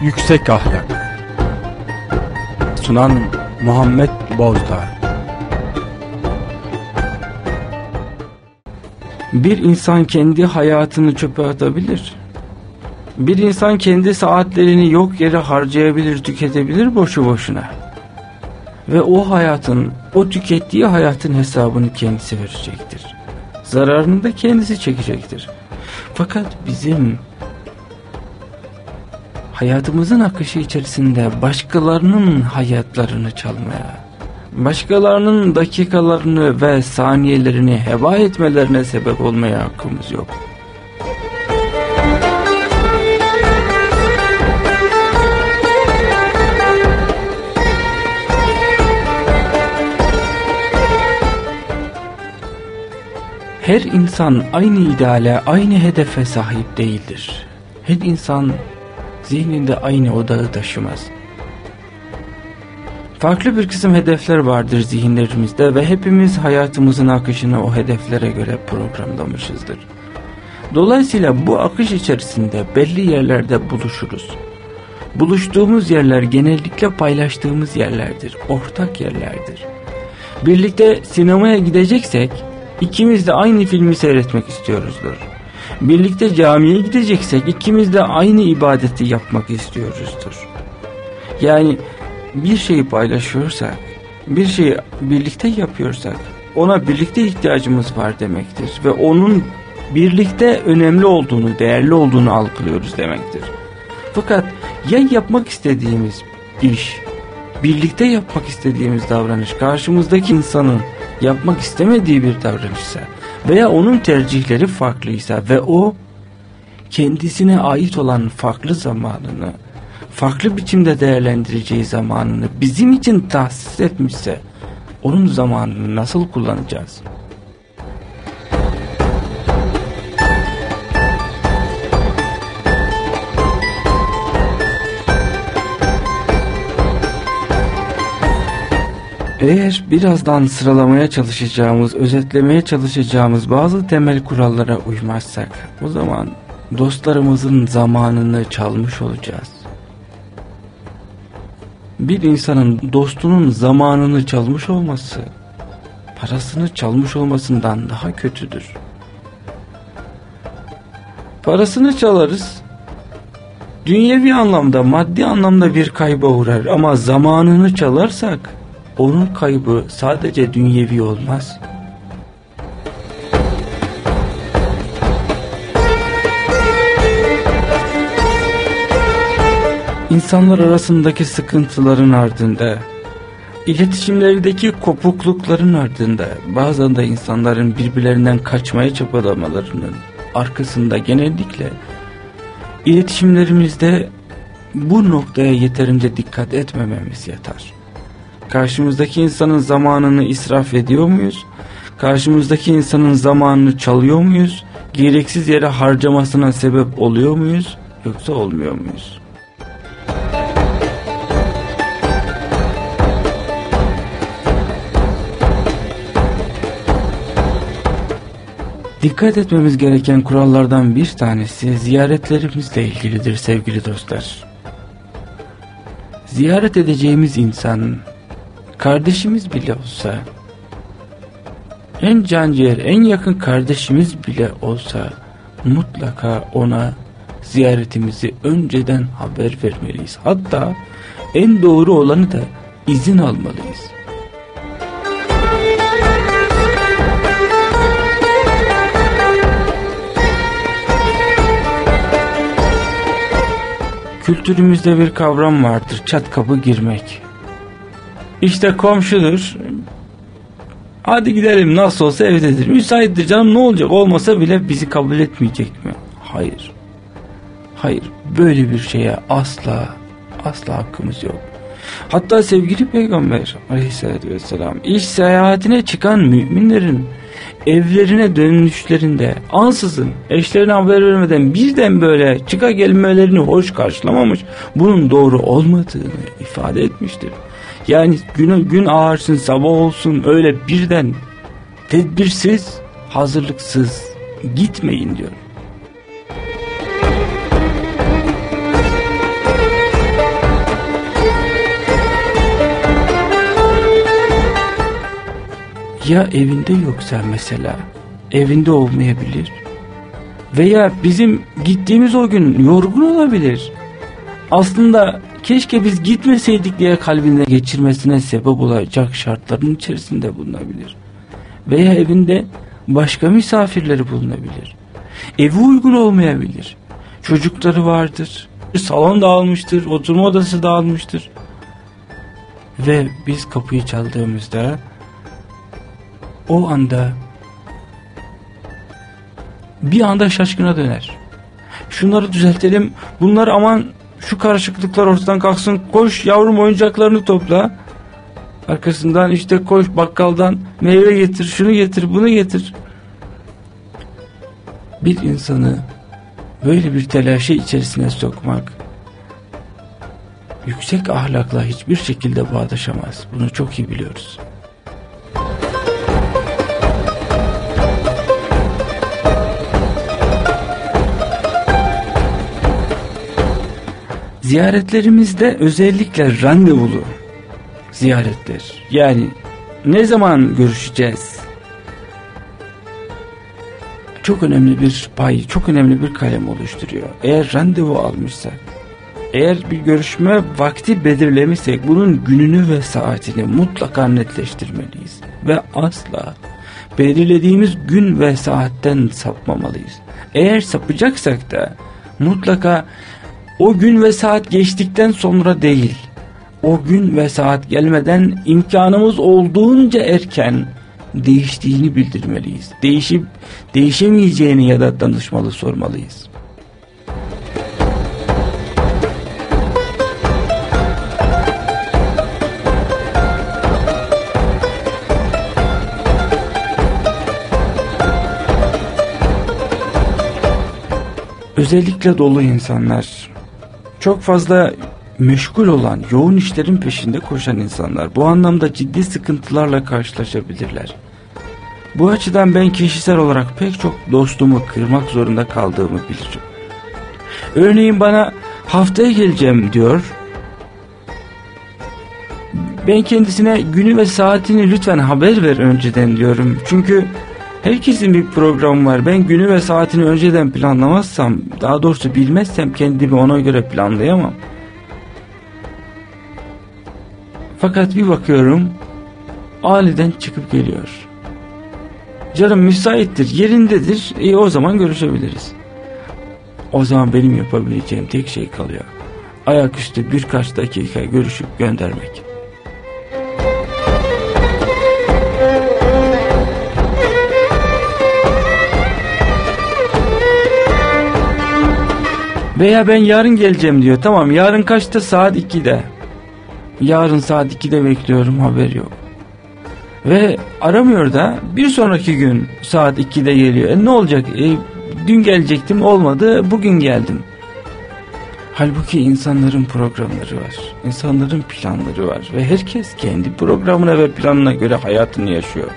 Yüksek Ahlak Sunan Muhammed Bozdağ Bir insan kendi hayatını çöpe atabilir. Bir insan kendi saatlerini yok yere harcayabilir, tüketebilir boşu boşuna. Ve o hayatın, o tükettiği hayatın hesabını kendisi verecektir. Zararını da kendisi çekecektir. Fakat bizim hayatımızın akışı içerisinde başkalarının hayatlarını çalmaya, başkalarının dakikalarını ve saniyelerini heba etmelerine sebep olmaya hakkımız yok. Her insan aynı ideale, aynı hedefe sahip değildir. Her insan zihninde aynı odağı taşımaz. Farklı bir kısım hedefler vardır zihinlerimizde ve hepimiz hayatımızın akışını o hedeflere göre programlamışızdır. Dolayısıyla bu akış içerisinde belli yerlerde buluşuruz. Buluştuğumuz yerler genellikle paylaştığımız yerlerdir, ortak yerlerdir. Birlikte sinemaya gideceksek ikimiz de aynı filmi seyretmek istiyoruzdur. Birlikte camiye gideceksek ikimiz de aynı ibadeti yapmak istiyoruzdur. Yani bir şeyi paylaşıyorsak, bir şeyi birlikte yapıyorsak ona birlikte ihtiyacımız var demektir. Ve onun birlikte önemli olduğunu, değerli olduğunu algılıyoruz demektir. Fakat ya yapmak istediğimiz iş, birlikte yapmak istediğimiz davranış karşımızdaki insanın yapmak istemediği bir davranışsa veya onun tercihleri farklıysa ve o kendisine ait olan farklı zamanını farklı biçimde değerlendireceği zamanını bizim için tahsis etmişse onun zamanını nasıl kullanacağız? Eğer birazdan sıralamaya çalışacağımız, özetlemeye çalışacağımız bazı temel kurallara uymazsak o zaman dostlarımızın zamanını çalmış olacağız. Bir insanın dostunun zamanını çalmış olması parasını çalmış olmasından daha kötüdür. Parasını çalarız dünyevi anlamda maddi anlamda bir kayba uğrar ama zamanını çalarsak onun kaybı sadece dünyevi olmaz. İnsanlar arasındaki sıkıntıların ardında, iletişimlerdeki kopuklukların ardında, bazen de insanların birbirlerinden kaçmaya çabalamalarının arkasında genellikle iletişimlerimizde bu noktaya yeterince dikkat etmememiz yatar. Karşımızdaki insanın zamanını israf ediyor muyuz? Karşımızdaki insanın zamanını çalıyor muyuz? Gereksiz yere harcamasına sebep oluyor muyuz? Yoksa olmuyor muyuz? Dikkat etmemiz gereken kurallardan bir tanesi ziyaretlerimizle ilgilidir sevgili dostlar. Ziyaret edeceğimiz insan kardeşimiz bile olsa en canciğer en yakın kardeşimiz bile olsa mutlaka ona ziyaretimizi önceden haber vermeliyiz. Hatta en doğru olanı da izin almalıyız. Kültürümüzde bir kavram vardır çat kapı girmek. İşte komşudur. Hadi gidelim nasıl olsa evdedir. Müsaittir canım ne olacak olmasa bile bizi kabul etmeyecek mi? Hayır. Hayır böyle bir şeye asla asla hakkımız yok. Hatta sevgili peygamber aleyhissalatü vesselam iş seyahatine çıkan müminlerin evlerine dönüşlerinde ansızın eşlerine haber vermeden birden böyle çıka gelmelerini hoş karşılamamış bunun doğru olmadığını ifade etmiştir. Yani gün, gün ağarsın sabah olsun öyle birden tedbirsiz hazırlıksız gitmeyin diyorum. Ya evinde yoksa mesela evinde olmayabilir veya bizim gittiğimiz o gün yorgun olabilir. Aslında keşke biz gitmeseydik diye kalbine geçirmesine sebep olacak şartların içerisinde bulunabilir. Veya evinde başka misafirleri bulunabilir. Evi uygun olmayabilir. Çocukları vardır. Salon dağılmıştır, oturma odası dağılmıştır. Ve biz kapıyı çaldığımızda o anda bir anda şaşkına döner. Şunları düzeltelim. Bunlar aman şu karışıklıklar ortadan kalksın. Koş yavrum oyuncaklarını topla. Arkasından işte koş bakkaldan meyve getir, şunu getir, bunu getir. Bir insanı böyle bir telaşı içerisine sokmak yüksek ahlakla hiçbir şekilde bağdaşamaz. Bunu çok iyi biliyoruz. Ziyaretlerimizde özellikle randevulu ziyaretler. Yani ne zaman görüşeceğiz? Çok önemli bir pay, çok önemli bir kalem oluşturuyor. Eğer randevu almışsak, eğer bir görüşme vakti belirlemişsek bunun gününü ve saatini mutlaka netleştirmeliyiz. Ve asla belirlediğimiz gün ve saatten sapmamalıyız. Eğer sapacaksak da mutlaka o gün ve saat geçtikten sonra değil, o gün ve saat gelmeden imkanımız olduğunca erken değiştiğini bildirmeliyiz. Değişip değişemeyeceğini ya da danışmalı sormalıyız. Özellikle dolu insanlar çok fazla meşgul olan, yoğun işlerin peşinde koşan insanlar bu anlamda ciddi sıkıntılarla karşılaşabilirler. Bu açıdan ben kişisel olarak pek çok dostumu kırmak zorunda kaldığımı bilirim. Örneğin bana haftaya geleceğim diyor. Ben kendisine günü ve saatini lütfen haber ver önceden diyorum. Çünkü Herkesin bir programı var. Ben günü ve saatini önceden planlamazsam, daha doğrusu bilmezsem kendimi ona göre planlayamam. Fakat bir bakıyorum, aniden çıkıp geliyor. Canım müsaittir, yerindedir, iyi o zaman görüşebiliriz. O zaman benim yapabileceğim tek şey kalıyor. Ayaküstü birkaç dakika görüşüp göndermek. Veya ben yarın geleceğim diyor. Tamam yarın kaçta? Saat 2'de. Yarın saat 2'de bekliyorum haber yok. Ve aramıyor da bir sonraki gün saat 2'de geliyor. E ne olacak? E, dün gelecektim olmadı bugün geldim. Halbuki insanların programları var. İnsanların planları var. Ve herkes kendi programına ve planına göre hayatını yaşıyor.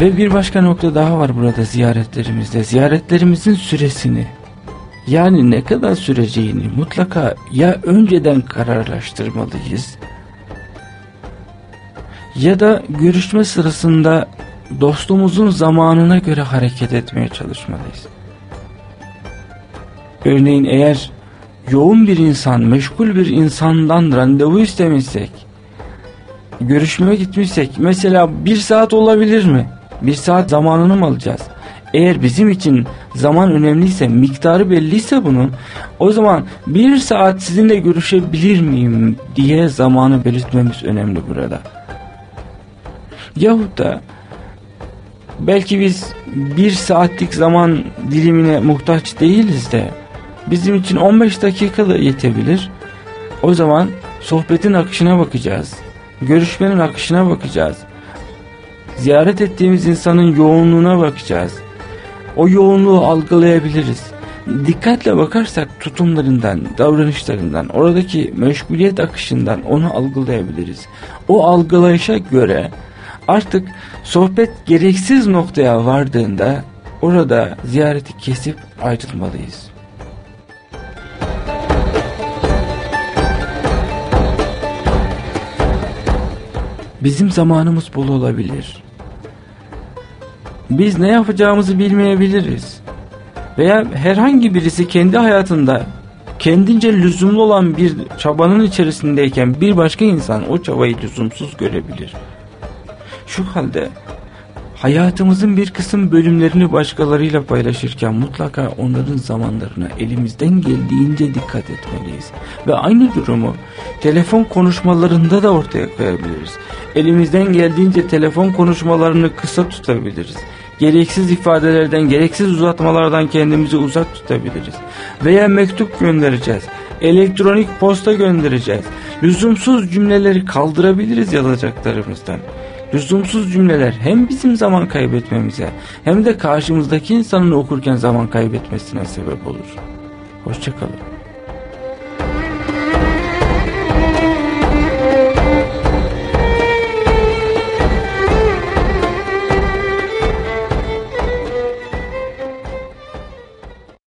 Ve bir başka nokta daha var burada ziyaretlerimizde. Ziyaretlerimizin süresini yani ne kadar süreceğini mutlaka ya önceden kararlaştırmalıyız ya da görüşme sırasında dostumuzun zamanına göre hareket etmeye çalışmalıyız. Örneğin eğer yoğun bir insan, meşgul bir insandan randevu istemişsek, görüşmeye gitmişsek mesela bir saat olabilir mi? Bir saat zamanını mı alacağız? Eğer bizim için zaman önemliyse, miktarı belliyse bunun, o zaman bir saat sizinle görüşebilir miyim diye zamanı belirtmemiz önemli burada. Yahut da belki biz bir saatlik zaman dilimine muhtaç değiliz de bizim için 15 dakika da yetebilir. O zaman sohbetin akışına bakacağız. Görüşmenin akışına bakacağız ziyaret ettiğimiz insanın yoğunluğuna bakacağız. O yoğunluğu algılayabiliriz. Dikkatle bakarsak tutumlarından, davranışlarından, oradaki meşguliyet akışından onu algılayabiliriz. O algılayışa göre artık sohbet gereksiz noktaya vardığında orada ziyareti kesip ayrılmalıyız. Bizim zamanımız bol olabilir. Biz ne yapacağımızı bilmeyebiliriz. Veya herhangi birisi kendi hayatında kendince lüzumlu olan bir çabanın içerisindeyken bir başka insan o çabayı lüzumsuz görebilir. Şu halde hayatımızın bir kısım bölümlerini başkalarıyla paylaşırken mutlaka onların zamanlarına elimizden geldiğince dikkat etmeliyiz. Ve aynı durumu telefon konuşmalarında da ortaya koyabiliriz. Elimizden geldiğince telefon konuşmalarını kısa tutabiliriz. Gereksiz ifadelerden, gereksiz uzatmalardan kendimizi uzak tutabiliriz. Veya mektup göndereceğiz. Elektronik posta göndereceğiz. Lüzumsuz cümleleri kaldırabiliriz yazacaklarımızdan. Lüzumsuz cümleler hem bizim zaman kaybetmemize hem de karşımızdaki insanın okurken zaman kaybetmesine sebep olur. Hoşçakalın.